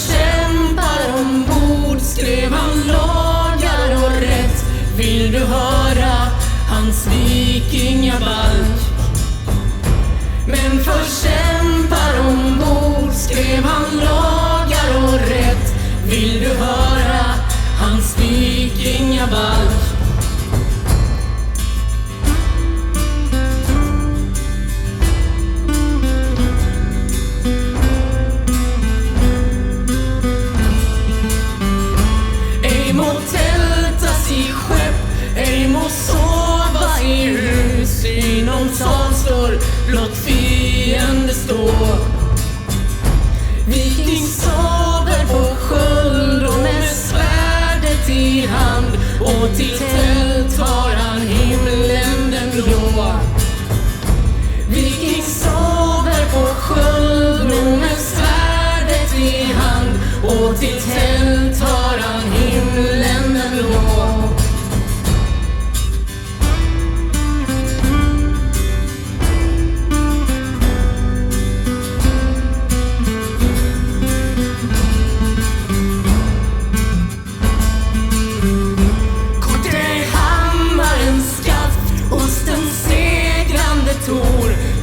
För kämpar ombord skrev han lagar och rätt. Vill du höra hans vikingabalk? Men för Inom står blott fiende stå. Viking sover på sköld och med svärdet i hand och till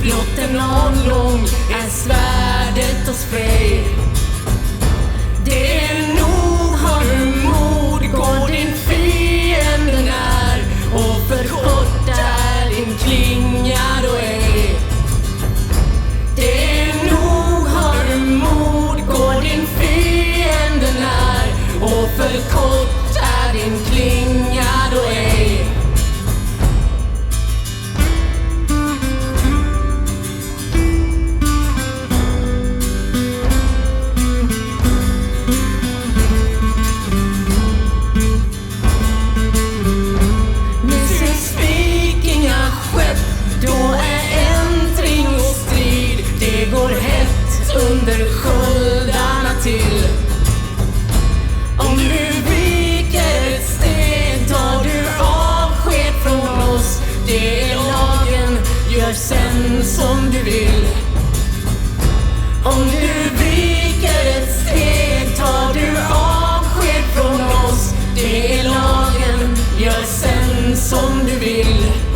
blott en anlång är Sverige Gör sen som du vill.